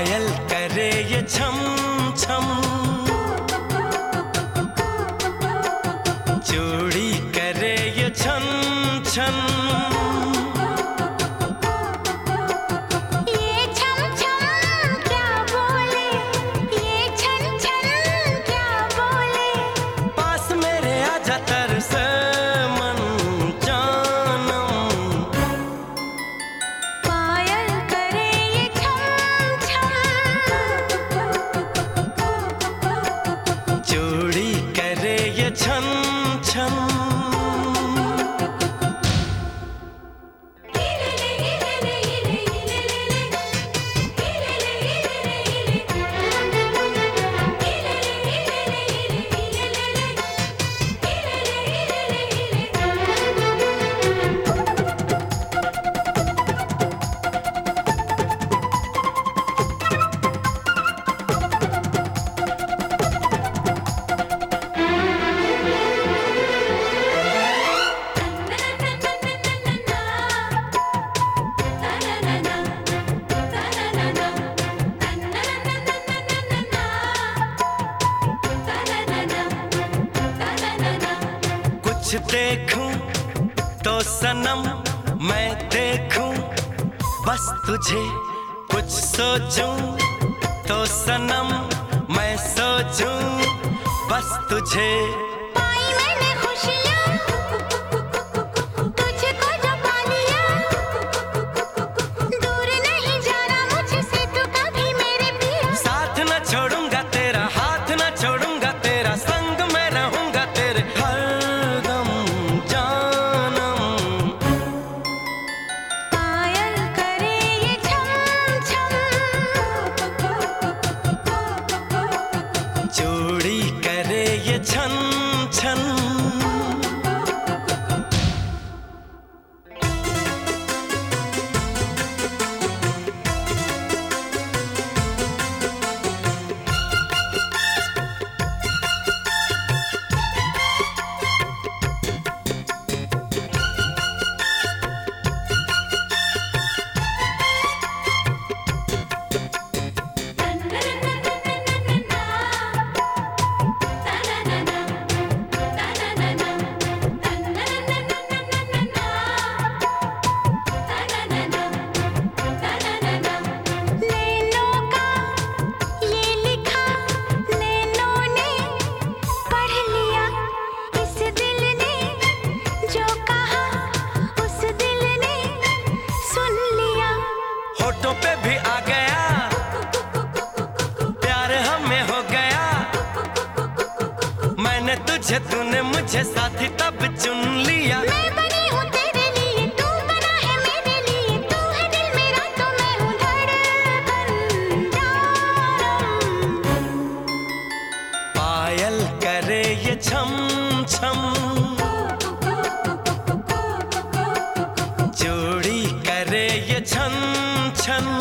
पायल करे ये छम छम। चूड़ी करे ये छन छन। कुछ देखूँ तो सनम मैं देखूँ। बस तुझे कुछ सोचूं तो सनम मैं सोचूं। बस तुझे तूने तुझे तूने मुझे साथी तब चुन लिया। मैं बनी हूँ तेरे लिए तू बना है मेरे लिए। तू है दिल मेरा तो मैं हूँ धड़कन पायल करे ये छम छम। चूड़ी करे ये छन छन।